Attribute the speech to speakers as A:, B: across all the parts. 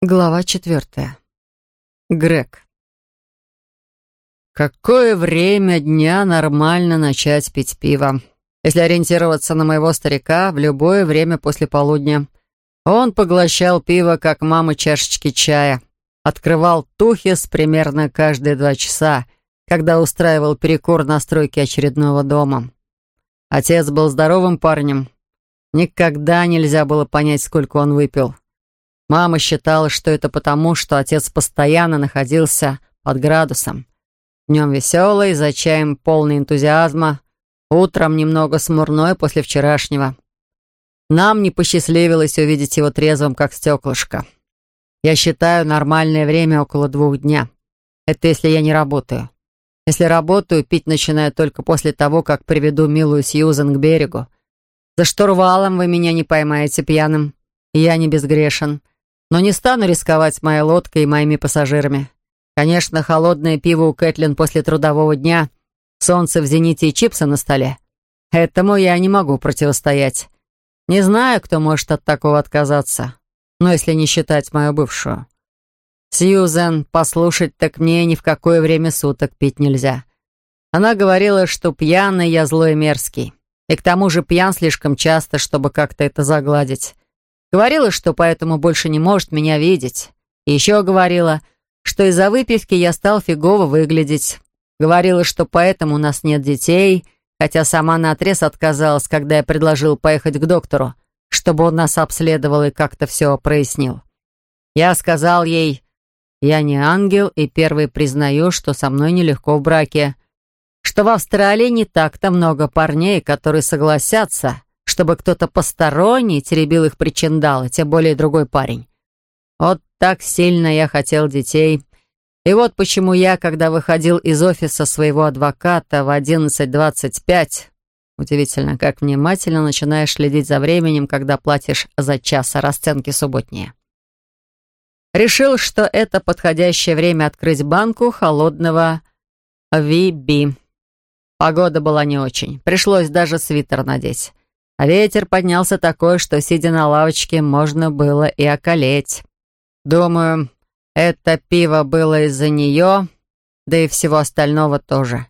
A: Глава четвертая. Грег.
B: Какое время дня нормально начать пить пиво? Если ориентироваться на моего старика, в любое время после полудня. Он поглощал пиво, как мама чашечки чая. Открывал тухис примерно каждые два часа, когда устраивал перекур на стройке очередного дома. Отец был здоровым парнем. Никогда нельзя было понять, сколько он выпил. Мама считала, что это потому, что отец постоянно находился под градусом. Днем веселый, за чаем полный энтузиазма, утром немного смурной после вчерашнего. Нам не посчастливилось увидеть его трезвым, как стеклышко. Я считаю нормальное время около двух дня. Это если я не работаю. Если работаю, пить начинаю только после того, как приведу милую Сьюзен к берегу. За штурвалом вы меня не поймаете пьяным. Я не безгрешен. Но не стану рисковать моей лодкой и моими пассажирами. Конечно, холодное пиво у Кэтлин после трудового дня, солнце в зените и чипсы на столе. Этому я не могу противостоять. Не знаю, кто может от такого отказаться. Но если не считать мою бывшую. Сьюзен, послушать так мне ни в какое время суток пить нельзя. Она говорила, что пьяный я злой и мерзкий. И к тому же пьян слишком часто, чтобы как-то это загладить. Говорила, что поэтому больше не может меня видеть. И еще говорила, что из-за выпивки я стал фигово выглядеть. Говорила, что поэтому у нас нет детей, хотя сама наотрез отказалась, когда я предложил поехать к доктору, чтобы он нас обследовал и как-то все прояснил. Я сказал ей, я не ангел и первый признаю, что со мной нелегко в браке, что в Австралии не так-то много парней, которые согласятся, чтобы кто-то посторонний теребил их причиндалы, тем более другой парень. Вот так сильно я хотел детей. И вот почему я, когда выходил из офиса своего адвоката в 11.25, удивительно, как внимательно начинаешь следить за временем, когда платишь за час, а расценки субботние. Решил, что это подходящее время открыть банку холодного VB. Погода была не очень. Пришлось даже свитер надеть. А ветер поднялся такой, что, сидя на лавочке, можно было и околеть. Думаю, это пиво было из-за нее, да и всего остального тоже.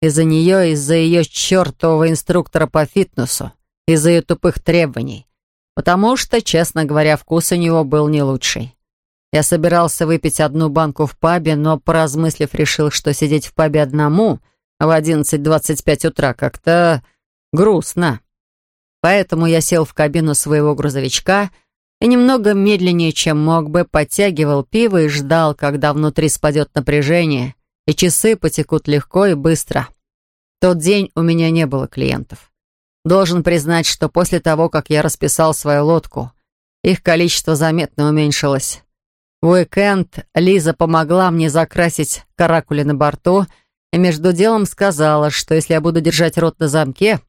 B: Из-за нее, из-за ее чертового инструктора по фитнесу, из-за ее тупых требований. Потому что, честно говоря, вкус у него был не лучший. Я собирался выпить одну банку в пабе, но, поразмыслив, решил, что сидеть в пабе одному в 11.25 утра как-то грустно. Поэтому я сел в кабину своего грузовичка и немного медленнее, чем мог бы, подтягивал пиво и ждал, когда внутри спадет напряжение, и часы потекут легко и быстро. В тот день у меня не было клиентов. Должен признать, что после того, как я расписал свою лодку, их количество заметно уменьшилось. В уикенд Лиза помогла мне закрасить каракули на борту и между делом сказала, что если я буду держать рот на замке,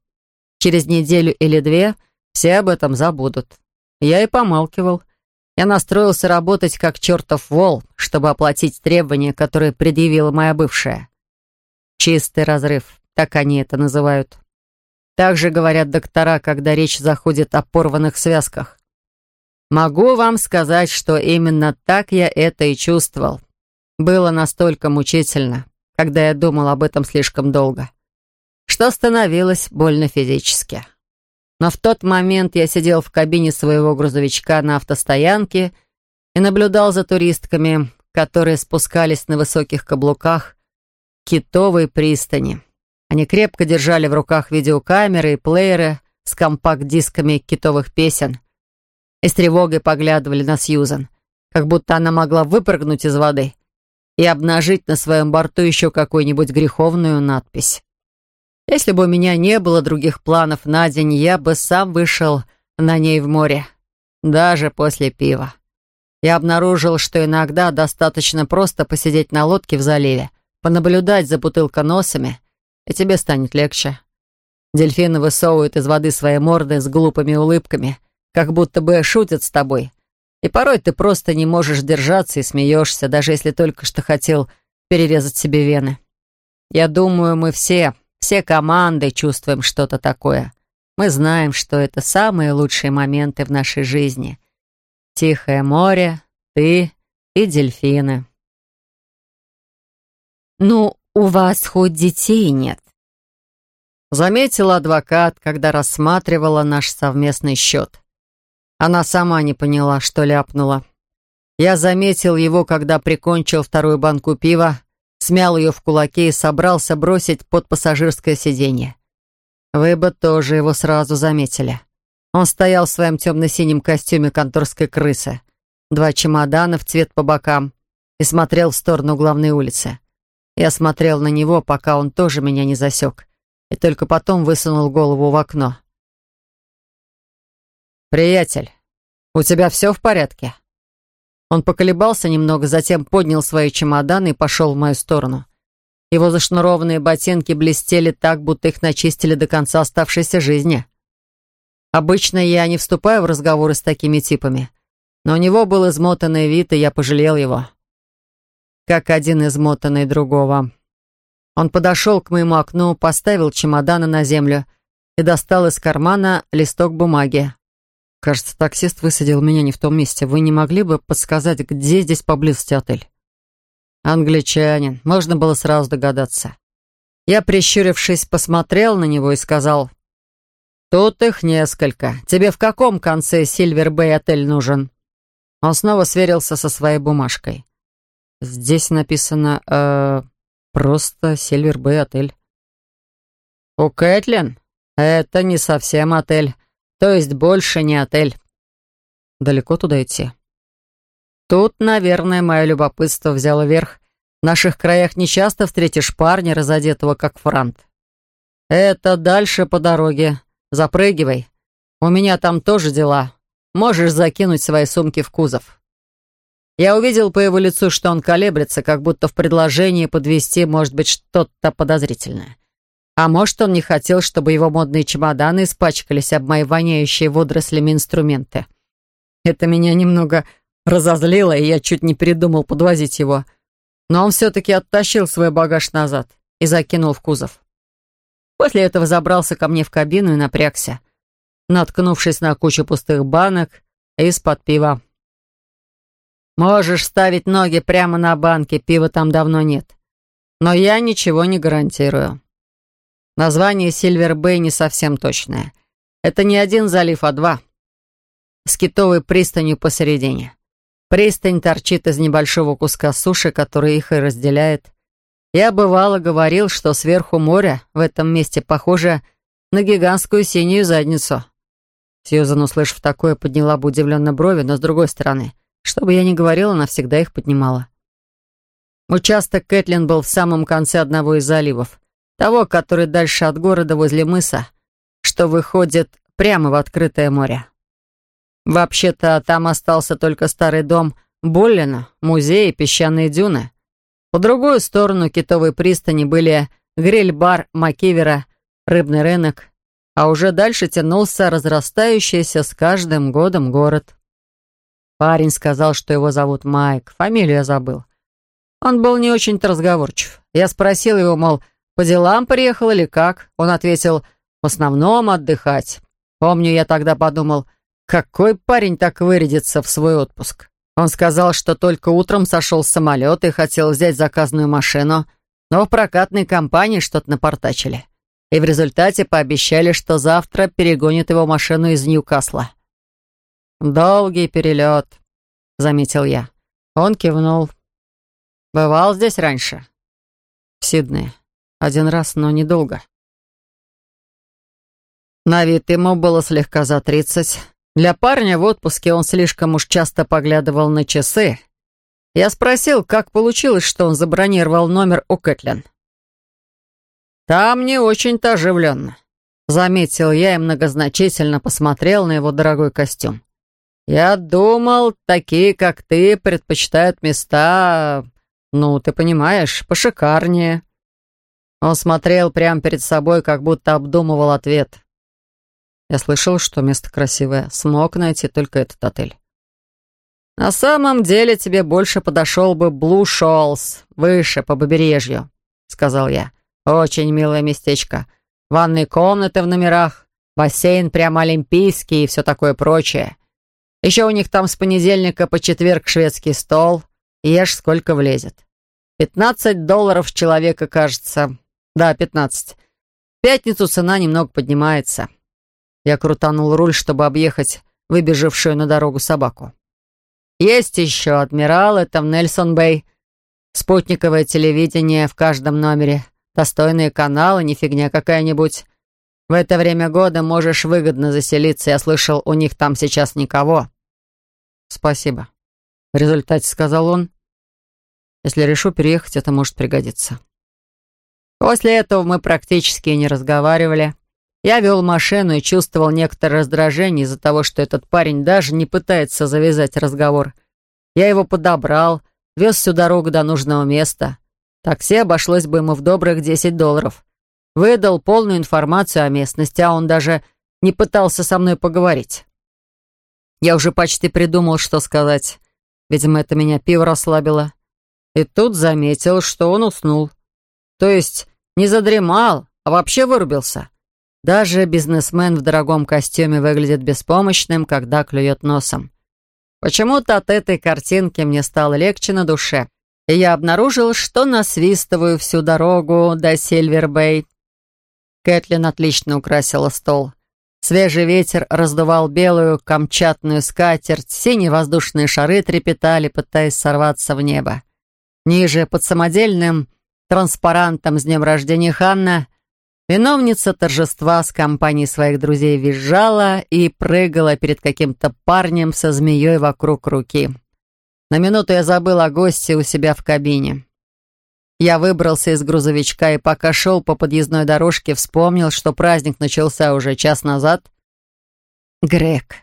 B: Через неделю или две все об этом забудут. Я и помалкивал. Я настроился работать как чертов вол, чтобы оплатить требования, которые предъявила моя бывшая. Чистый разрыв, так они это называют. Так же говорят доктора, когда речь заходит о порванных связках. Могу вам сказать, что именно так я это и чувствовал. Было настолько мучительно, когда я думал об этом слишком долго что становилось больно физически. Но в тот момент я сидел в кабине своего грузовичка на автостоянке и наблюдал за туристками, которые спускались на высоких каблуках китовой пристани. Они крепко держали в руках видеокамеры и плееры с компакт-дисками китовых песен и с тревогой поглядывали на Сьюзан, как будто она могла выпрыгнуть из воды и обнажить на своем борту еще какую-нибудь греховную надпись. Если бы у меня не было других планов на день, я бы сам вышел на ней в море, даже после пива. Я обнаружил, что иногда достаточно просто посидеть на лодке в заливе, понаблюдать за бутылконосами, и тебе станет легче. Дельфины высовывают из воды свои морды с глупыми улыбками, как будто бы шутят с тобой. И порой ты просто не можешь держаться и смеешься, даже если только что хотел перерезать себе вены. Я думаю, мы все все команды чувствуем что-то такое. Мы знаем, что это самые лучшие моменты в нашей жизни. Тихое море, киты и дельфины.
A: «Ну, у вас хоть детей нет?»
B: Заметила адвокат, когда рассматривала наш совместный счет. Она сама не поняла, что ляпнула. Я заметил его, когда прикончил вторую банку пива, смял ее в кулаке и собрался бросить под пассажирское сиденье. Вы бы тоже его сразу заметили. Он стоял в своем темно-синем костюме конторской крысы, два чемодана в цвет по бокам и смотрел в сторону главной улицы. Я смотрел на него, пока он тоже меня не засек и только потом высунул голову в окно. «Приятель, у тебя все в порядке?» Он поколебался немного, затем поднял свои чемоданы и пошел в мою сторону. Его зашнурованные ботинки блестели так, будто их начистили до конца оставшейся жизни. Обычно я не вступаю в разговоры с такими типами, но у него был измотанный вид, и я пожалел его. Как один измотанный другого. Он подошел к моему окну, поставил чемоданы на землю и достал из кармана листок бумаги. «Кажется, таксист высадил меня не в том месте. Вы не могли бы подсказать, где здесь поблизости отель?» «Англичанин. Можно было сразу догадаться». Я, прищурившись, посмотрел на него и сказал, «Тут их несколько. Тебе в каком конце Сильвер-Бэй отель нужен?» Он снова сверился со своей бумажкой. «Здесь написано... Э, Просто Сильвер Бэй отель. У Кэтлин? Это не совсем отель. То есть больше не отель. Далеко туда идти? Тут, наверное, мое любопытство взяло верх. В наших краях нечасто встретишь парня, разодетого как франт. Это дальше по дороге. Запрыгивай. У меня там тоже дела. Можешь закинуть свои сумки в кузов. Я увидел по его лицу, что он колеблется, как будто в предложении подвести может быть что-то подозрительное. А может, он не хотел, чтобы его модные чемоданы испачкались об мои воняющие водорослями инструменты. Это меня немного разозлило, и я чуть не передумал подвозить его. Но он все-таки оттащил свой багаж назад и закинул в кузов. После этого забрался ко мне в кабину и напрягся, наткнувшись на кучу пустых банок из-под пива. Можешь ставить ноги прямо на банке, пива там давно нет. Но я ничего не гарантирую. Название Сильвер Бэй не совсем точное. Это не один залив, а два. С китовой пристанью посередине. Пристань торчит из небольшого куска суши, который их и разделяет. Я бывало говорил, что сверху моря в этом месте похоже на гигантскую синюю задницу. Сьюзан, услышав такое, подняла бы удивленно брови, но с другой стороны — что бы я ни говорила, она всегда их поднимала. Участок Кэтлин был в самом конце одного из заливов. Того, который дальше от города возле мыса, что выходит прямо в открытое море. Вообще-то там остался только старый дом Боллина, музей и песчаные дюны. По другую сторону китовой пристани были гриль-бар Макивера, рыбный рынок, а уже дальше тянулся разрастающийся с каждым годом город. Парень сказал, что его зовут Майк. Фамилию я забыл. Он был не очень-то разговорчив. Я спросил его, мол, по делам приехал или как? Он ответил, в основном отдыхать. Помню, я тогда подумал, какой парень так вырядится в свой отпуск? Он сказал, что только утром сошел с самолета и хотел взять заказанную машину, но в прокатной компании что-то напортачили. И в результате пообещали, что завтра перегонят его машину из Ньюкасла. «Долгий перелет», — заметил я. Он кивнул. «Бывал здесь раньше?» «В Сиднее. Один раз, но недолго». На вид ему было слегка за тридцать. Для парня в отпуске он слишком уж часто поглядывал на часы. Я спросил, как получилось, что он забронировал номер у Кэтлин. «Там не очень-то оживленно», — заметил я и многозначительно посмотрел на его дорогой костюм. «Я думал, такие, как ты, предпочитают места, ну, ты понимаешь, пошикарнее». Он смотрел прямо перед собой, как будто обдумывал ответ. Я слышал, что место красивое. Смог найти только этот отель. «На самом деле тебе больше подошел бы Блу Шолс, выше, по побережью», — сказал я. «Очень милое местечко. Ванные комнаты в номерах, бассейн прямо олимпийский и все такое прочее. Еще у них там с понедельника по четверг шведский стол. Ешь, сколько влезет. Пятнадцать долларов человека, кажется. Да, пятнадцать. В пятницу цена немного поднимается. Я крутанул руль, чтобы объехать выбежавшую на дорогу собаку. Есть еще адмирал, это в Нельсон-Бэй. Спутниковое телевидение в каждом номере. Достойные каналы, не фигня какая-нибудь. В это время года можешь выгодно заселиться. Я слышал, у них там сейчас никого. Спасибо. В результате сказал он. Если решу переехать, это может пригодиться. После этого мы практически не разговаривали. Я вел машину и чувствовал некоторое раздражение из-за того, что этот парень даже не пытается завязать разговор. Я его подобрал, вез всю дорогу до нужного места. Такси обошлось бы ему в добрых 10 долларов. Выдал полную информацию о местности, а он даже не пытался со мной поговорить. Я уже почти придумал, что сказать. Видимо, это меня пиво расслабило. И тут заметил, что он уснул. То есть не задремал, а вообще вырубился. Даже бизнесмен в дорогом костюме выглядит беспомощным, когда клюет носом. Почему-то от этой картинки мне стало легче на душе, и я обнаружил, что насвистываю всю дорогу до Сильвербей. Кэтлин отлично украсила стол. Свежий ветер раздувал белую камчатную скатерть, синие воздушные шары трепетали, пытаясь сорваться в небо. Ниже, под самодельным транспарантом с днем рождения Ханна, Виновница торжества с компанией своих друзей визжала и прыгала перед каким-то парнем со змеей вокруг руки. На минуту я забыл о госте у себя в кабине. Я выбрался из грузовичка и пока шел по подъездной дорожке, вспомнил, что праздник начался уже час назад. Грег.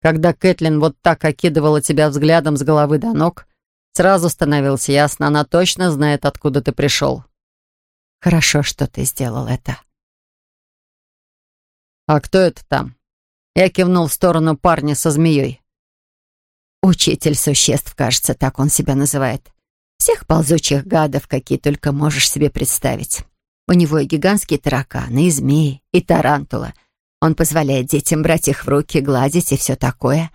B: Когда Кэтлин вот так окидывала тебя взглядом с головы до ног, сразу становилось ясно, она точно знает, откуда ты пришел. Хорошо, что ты сделал это. А кто это там? Я кивнул в сторону парня со змеей. Учитель существ, кажется, так он себя называет. Всех ползучих гадов, какие только можешь себе представить. У него и гигантские тараканы, и змеи, и тарантула. Он позволяет детям брать их в руки, гладить и все такое.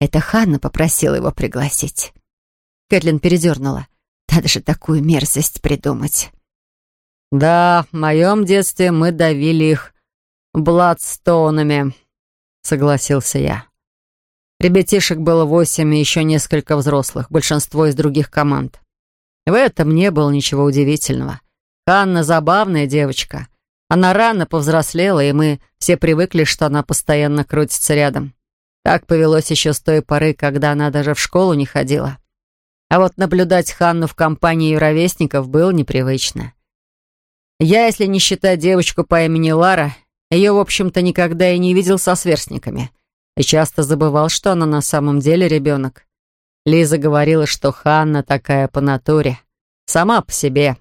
B: Это Ханна попросила его пригласить. Кэтлин передернула. Надо же такую мерзость придумать. «Да, в моем детстве мы давили их бладстоунами», — согласился я. Ребятишек было восемь и еще несколько взрослых, большинство из других команд. В этом не было ничего удивительного. Ханна забавная девочка. Она рано повзрослела, и мы все привыкли, что она постоянно крутится рядом. Так повелось еще с той поры, когда она даже в школу не ходила. А вот наблюдать Ханну в компании ее ровесников было непривычно. Я, если не считать девочку по имени Лара, ее, в общем-то, никогда и не видел со сверстниками. И часто забывал, что она на самом деле ребенок. Лиза говорила, что Ханна такая по натуре. Сама по себе.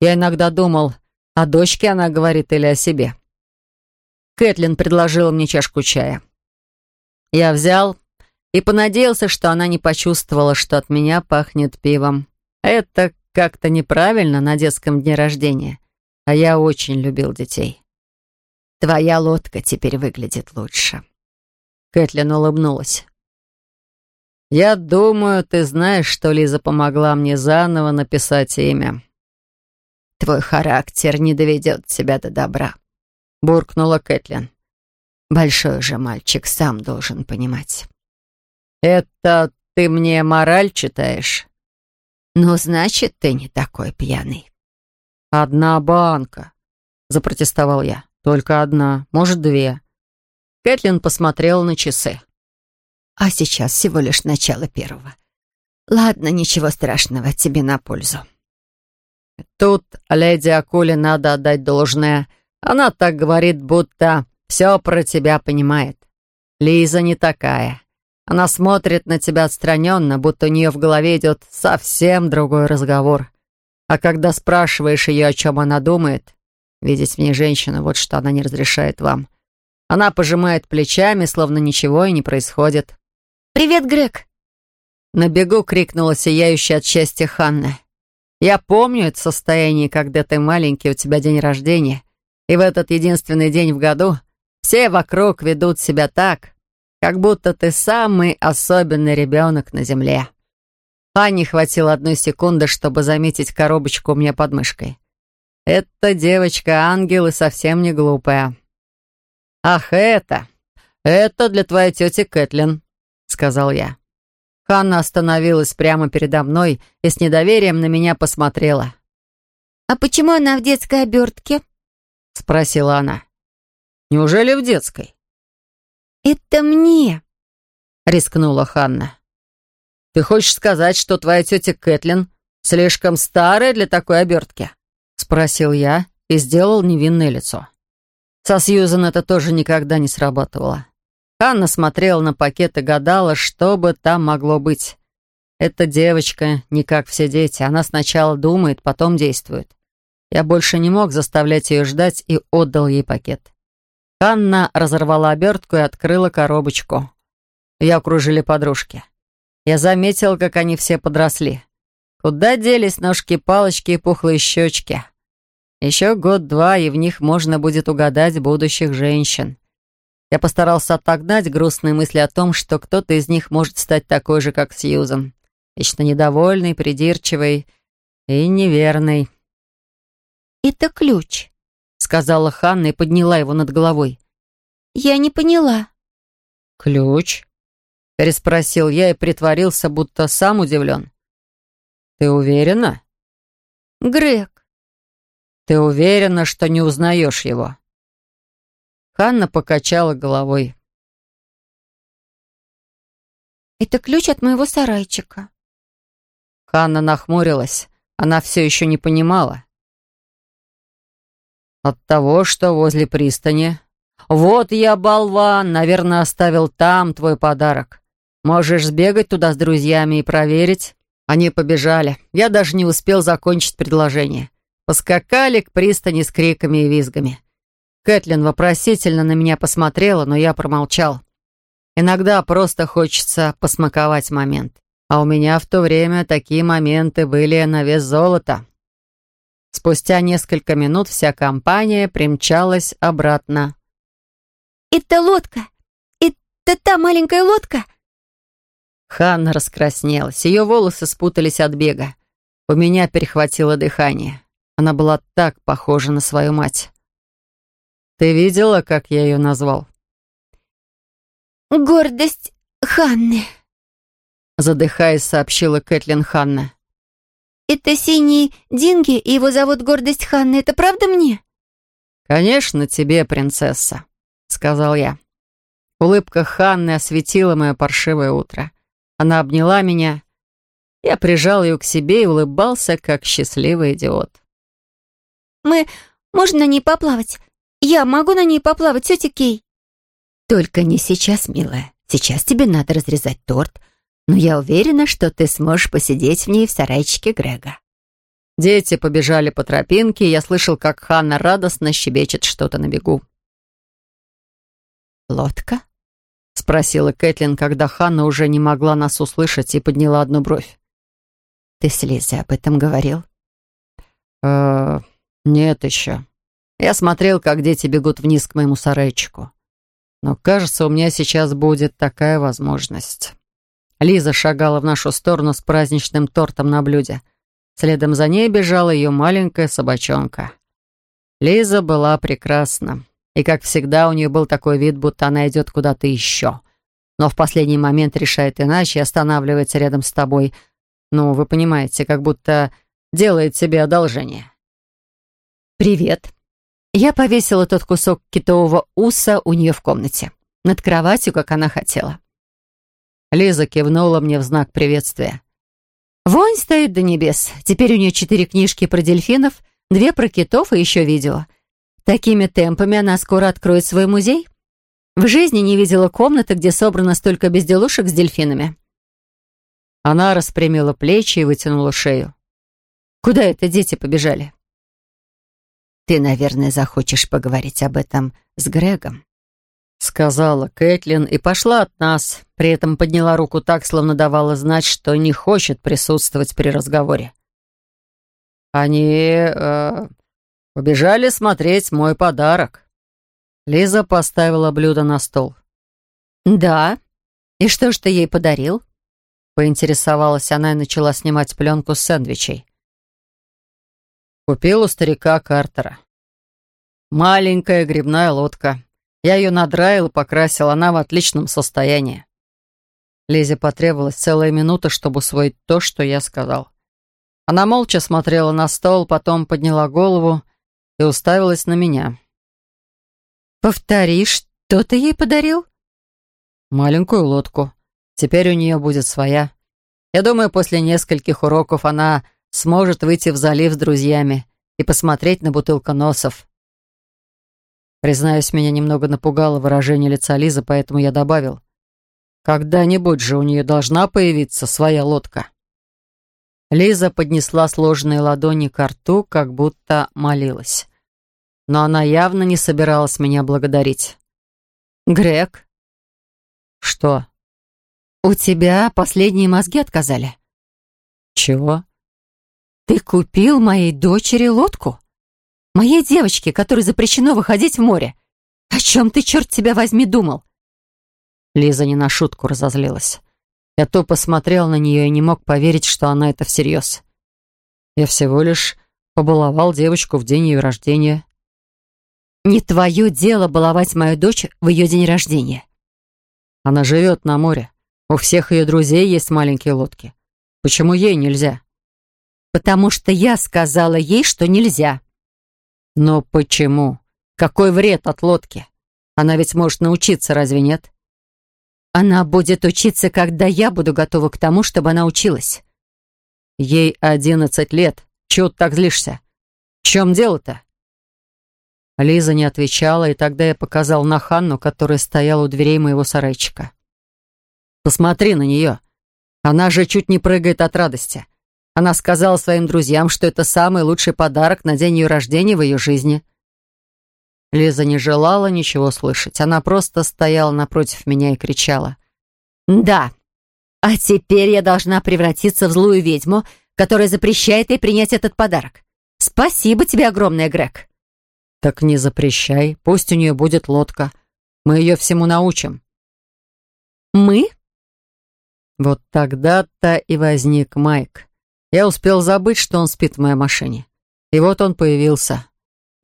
B: Я иногда думал, о дочке она говорит или о себе. Кэтлин предложила мне чашку чая. Я взял и понадеялся, что она не почувствовала, что от меня пахнет пивом. Это как-то неправильно на детском дне рождения а я очень любил детей. Твоя лодка теперь выглядит лучше». Кэтлин улыбнулась. «Я думаю, ты знаешь, что Лиза помогла мне заново написать имя». «Твой характер не доведет тебя до добра», — буркнула Кэтлин. «Большой же мальчик сам должен понимать». «Это ты мне мораль читаешь?» «Ну, значит, ты не такой пьяный». «Одна банка», — запротестовал я. «Только одна, может, две». Кэтлин посмотрела на часы. «А сейчас всего лишь начало первого. Ладно, ничего страшного, тебе на пользу». Тут леди Акуле надо отдать должное. Она так говорит, будто все про тебя понимает. Лиза не такая. Она смотрит на тебя отстраненно, будто у нее в голове идет совсем другой разговор. А когда спрашиваешь ее, о чем она думает, видеть в ней женщину, вот что она не разрешает вам. Она пожимает плечами, словно ничего и не происходит. «Привет, Грег!» На бегу крикнула сияющая от счастья Ханна. «Я помню это состояние, когда ты маленький, у тебя день рождения, и в этот единственный день в году все вокруг ведут себя так, как будто ты самый особенный ребенок на земле». Анне хватило одной секунды, чтобы заметить коробочку у меня под мышкой. «Эта девочка ангел и совсем не глупая». «Ах, это! Это для твоей тети Кэтлин», — сказал я. Ханна остановилась прямо передо мной и с недоверием на меня посмотрела.
C: «А почему она в детской обертке?»
B: — спросила она. «Неужели в детской?»
C: «Это мне», —
B: рискнула Ханна. «Ты хочешь сказать, что твоя тетя Кэтлин слишком старая для такой обертки?» — спросил я и сделал невинное лицо. Со Сьюзан это тоже никогда не срабатывало. Ханна смотрела на пакет и гадала, что бы там могло быть. Эта девочка не как все дети. Она сначала думает, потом действует. Я больше не мог заставлять ее ждать и отдал ей пакет. Ханна разорвала обертку и открыла коробочку. Ее окружили подружки. Я заметил, как они все подросли. Куда делись ножки-палочки и пухлые щечки? Еще год-два, и в них можно будет угадать будущих женщин. Я постарался отогнать грустные мысли о том, что кто-то из них может стать такой же, как Сьюзан. Вечно недовольный, придирчивый и неверный.
C: «Это ключ», — сказала
B: Ханна и подняла его над головой.
C: «Я не поняла».
B: «Ключ?» — переспросил я и притворился, будто сам удивлен. «Ты уверена?»
C: «Грег».
B: «Ты уверена, что не узнаешь его?» Ханна покачала головой.
C: «Это ключ от моего сарайчика».
B: Ханна нахмурилась. Она все еще не понимала. «От того, что возле пристани. Вот я, болван, наверное, оставил там твой подарок. Можешь сбегать туда с друзьями и проверить». Они побежали. Я даже не успел закончить предложение. Поскакали к пристани с криками и визгами. Кэтлин вопросительно на меня посмотрела, но я промолчал. Иногда просто хочется посмаковать момент. А у меня в то время такие моменты были на вес золота. Спустя несколько минут вся компания примчалась обратно.
C: «Это лодка! Это та маленькая лодка!»
B: Ханна раскраснелась. Ее волосы спутались от бега. У меня перехватило дыхание. Она была так похожа на свою мать. Ты видела, как я ее назвал?
C: «Гордость Ханны», —
B: задыхаясь, сообщила Кэтлин Ханна.
C: «Это синий Динги, и его зовут Гордость Ханны. Это правда мне?»
B: «Конечно, тебе, принцесса», — сказал я. Улыбка Ханны осветила мое паршивое утро. Она обняла меня. Я прижал ее к себе и улыбался, как счастливый идиот.
C: «Мы... Можно на ней поплавать? Я могу на ней поплавать, тетя Кей?»
A: «Только не сейчас, милая. Сейчас тебе надо разрезать торт, но я уверена, что ты сможешь посидеть в ней в сарайчике Грега».
B: Дети побежали по тропинке, и я слышал, как Ханна радостно щебечет что-то на бегу.
A: «Лодка?»
B: — спросила Кэтлин, когда Ханна уже не могла нас услышать и подняла одну бровь.
A: «Ты с Лизой об этом говорил?»
B: «Э, нет еще», я смотрел, как дети бегут вниз к моему сарайчику. Но, кажется, у меня сейчас будет такая возможность. Лиза шагала в нашу сторону с праздничным тортом на блюде. Следом за ней бежала ее маленькая собачонка. Лиза была прекрасна. И, как всегда, у нее был такой вид, будто она идет куда-то еще. Но в последний момент решает иначе и останавливается рядом с тобой. Ну, вы понимаете, как будто делает себе одолжение. «Привет», я повесила тот кусок китового уса у нее в комнате, над кроватью, как она хотела. Лиза кивнула мне в знак приветствия. Вонь стоит до небес. Теперь у нее четыре книжки про дельфинов, две про китов и еще видео. Такими темпами она скоро откроет свой музей. В жизни не видела комнаты, где собрано столько безделушек с дельфинами. Она распрямила плечи и вытянула шею. Куда это дети побежали?
A: Ты, наверное, захочешь поговорить об этом с Грегом», —
B: сказала Кэтлин и пошла от нас, при этом подняла руку так, словно давала знать, что не хочет присутствовать при разговоре. «Они э, побежали смотреть мой подарок». Лиза поставила блюдо на стол.
A: «Да. И что ж ты ей подарил?» Поинтересовалась она и начала снимать пленку с сэндвичей.
B: Купил у старика Картера. Маленькая грибная лодка. Я ее надраил и покрасил, она в отличном состоянии. Лизе потребовалась целая минута, чтобы усвоить то, что я сказал. Она молча смотрела на стол, потом подняла голову и уставилась на меня.
A: «Повтори, что ты ей подарил?»
B: «Маленькую лодку. Теперь у нее будет своя. Я думаю, после нескольких уроков она сможет выйти в залив с друзьями и посмотреть на бутылконосов. Признаюсь, меня немного напугало выражение лица Лизы, поэтому я добавил. Когда-нибудь же у нее должна появиться своя лодка. Лиза поднесла сложенные ладони к рту, как будто молилась. Но она явно не собиралась меня благодарить.
A: «Грег?»
B: «Что?»
A: «У тебя последние мозги отказали».
B: «Чего?»
A: «Ты купил моей дочери лодку? Моей девочке, которой запрещено выходить в море. О чем ты, черт тебя возьми, думал?»
B: Лиза не на шутку разозлилась. Я то посмотрел на нее и не мог поверить, что она это всерьез. Я всего лишь побаловал девочку в день ее рождения.
A: «Не твое дело баловать мою дочь в ее день рождения».
B: Она живет на море. У всех ее друзей есть маленькие лодки. Почему ей нельзя?
A: потому что я сказала ей, что нельзя».
B: «Но почему? Какой вред от лодки? Она ведь может научиться, разве нет?»
A: «Она будет учиться, когда я буду готова к тому, чтобы она училась».
B: «Ей одиннадцать лет. Чего ты так злишься? В чем дело-то?» Лиза не отвечала, и тогда я показал на Ханну, которая стояла у дверей моего сарайчика. «Посмотри на нее. Она же чуть не прыгает от радости. Она сказала своим друзьям, что это самый лучший подарок на день ее рождения в ее жизни. Лиза не желала ничего слышать. Она просто стояла напротив меня и кричала.
A: «Да, а теперь я должна превратиться в злую ведьму, которая запрещает ей принять этот подарок. Спасибо тебе огромное, Грег».
B: «Так не запрещай. Пусть у нее будет лодка. Мы ее всему научим».
A: «Мы?»
B: Вот тогда-то и возник Майк. Я успел забыть, что он спит в моей машине. И вот он появился.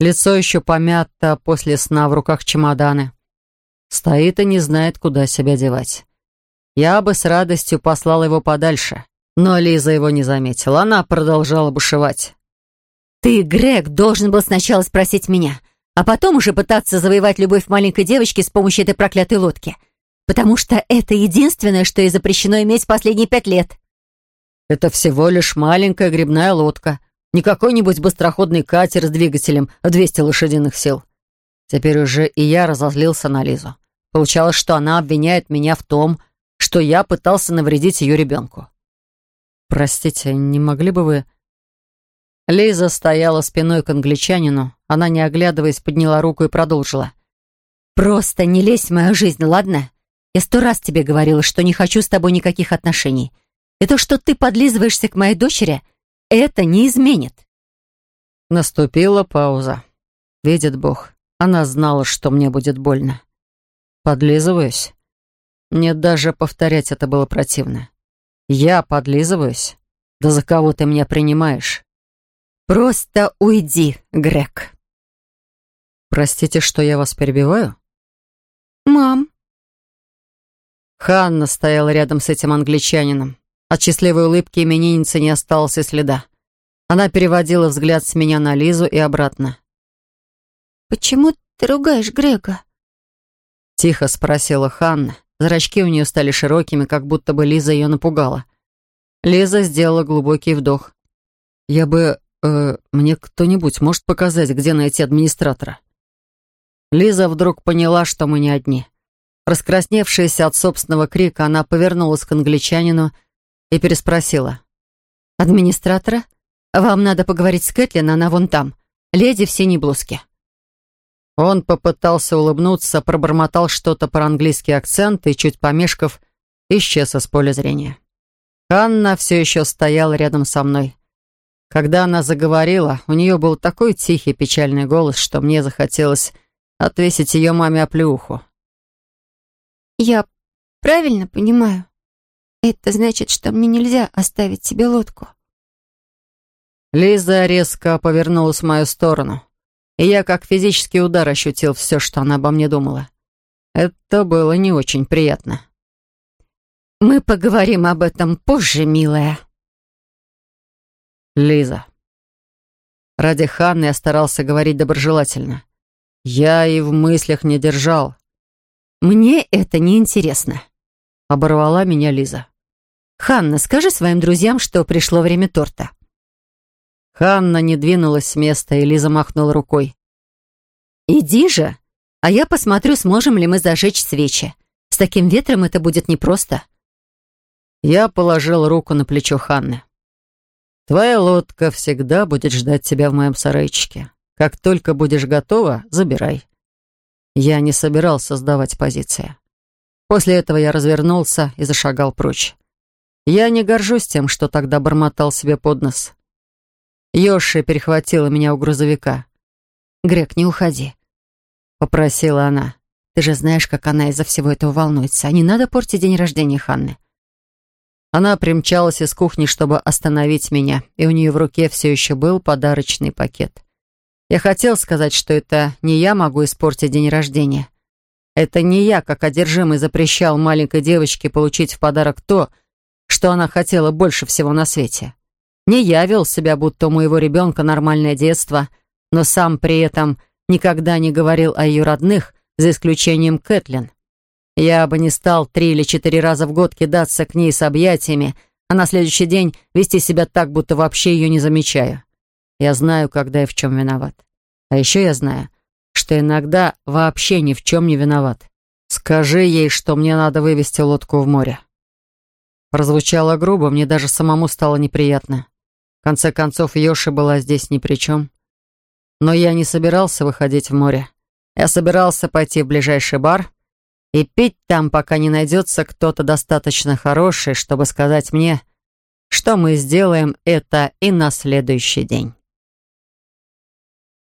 B: Лицо еще помято после сна, в руках чемоданы. Стоит и не знает, куда себя девать. Я бы с радостью послал его подальше. Но Лиза его не заметила. Она продолжала бушевать.
A: «Ты, Грег, должен был сначала спросить меня, а потом уже пытаться завоевать любовь маленькой девочки с помощью этой проклятой лодки. Потому что это единственное, что ей запрещено иметь последние пять лет».
B: Это всего лишь маленькая грибная лодка. Не какой-нибудь быстроходный катер с двигателем в 200 лошадиных сил. Теперь уже и я разозлился на Лизу. Получалось, что она обвиняет меня в том, что я пытался навредить ее ребенку. «Простите, не могли бы вы...» Лиза стояла спиной к англичанину. Она, не оглядываясь, подняла руку и продолжила.
A: «Просто не лезь в мою жизнь, ладно? Я сто раз тебе говорила, что не хочу с тобой никаких отношений. И то, что ты подлизываешься к моей дочери, это не изменит.
B: Наступила пауза. Видит Бог, она знала, что мне будет больно. Подлизываюсь. Мне даже повторять это было противно. Я подлизываюсь? Да за кого ты меня принимаешь?
A: Просто уйди, Грег.
B: Простите, что я вас перебиваю?
C: Мам.
B: Ханна стояла рядом с этим англичанином. От счастливой улыбки именинницы не осталось и следа. Она переводила взгляд с меня на Лизу и обратно.
C: «Почему ты ругаешь Грега?»
B: Тихо спросила Ханна. Зрачки у нее стали широкими, как будто бы Лиза ее напугала. Лиза сделала глубокий вдох. «Я бы... Э, мне кто-нибудь может показать, где найти администратора?» Лиза вдруг поняла, что мы не одни. Раскрасневшаяся от собственного крика, она повернулась к англичанину и переспросила. «Администратора? Вам надо поговорить с Кэтлин, она вон там. Леди в синей блузке». Он попытался улыбнуться, пробормотал что-то про английский акцент и, чуть помешков, исчез из поля зрения. Анна все еще стояла рядом со мной. Когда она заговорила, у нее был такой тихий печальный голос, что мне захотелось отвесить ее маме оплеуху.
C: «Я правильно понимаю? Это значит, что мне нельзя оставить себе лодку.
B: Лиза резко повернулась в мою сторону, и я как физический удар ощутил все, что она обо мне думала. Это было не очень приятно.
A: «Мы поговорим об этом позже, милая».
B: Лиза. Ради Ханны я старался говорить доброжелательно. Я и в мыслях не держал.
A: «Мне это не интересно», —
B: оборвала меня Лиза.
A: «Ханна, скажи своим друзьям, что пришло время торта».
B: Ханна не двинулась с места, и Лиза махнула рукой.
A: «Иди же, а я посмотрю, сможем ли мы зажечь свечи. С таким ветром это будет непросто».
B: Я положил руку на плечо Ханны. «Твоя лодка всегда будет ждать тебя в моем сарайчике. Как только будешь готова, забирай». Я не собирался сдавать позиции. После этого я развернулся и зашагал прочь. Я не горжусь тем, что тогда бормотал себе под нос. Йоши перехватила меня у грузовика.
A: «Грег, не уходи», — попросила она. «Ты же знаешь, как она из-за всего этого волнуется. А не надо портить день рождения Ханны».
B: Она примчалась из кухни, чтобы остановить меня, и у нее в руке все еще был подарочный пакет. Я хотел сказать, что это не я могу испортить день рождения. Это не я, как одержимый, запрещал маленькой девочке получить в подарок то, что она хотела больше всего на свете. Не я вел себя, будто у моего ребенка нормальное детство, но сам при этом никогда не говорил о ее родных, за исключением Кэтлин. Я бы не стал три или четыре раза в год кидаться к ней с объятиями, а на следующий день вести себя так, будто вообще ее не замечаю. Я знаю, когда и в чем виноват. А еще я знаю, что иногда вообще ни в чем не виноват. Скажи ей, что мне надо вывести лодку в море. Прозвучало грубо, мне даже самому стало неприятно. В конце концов, Йоши была здесь ни при чем. Но я не собирался выходить в море. Я собирался пойти в ближайший бар и пить там, пока не найдется кто-то достаточно хороший, чтобы сказать мне, что мы сделаем это и на следующий день.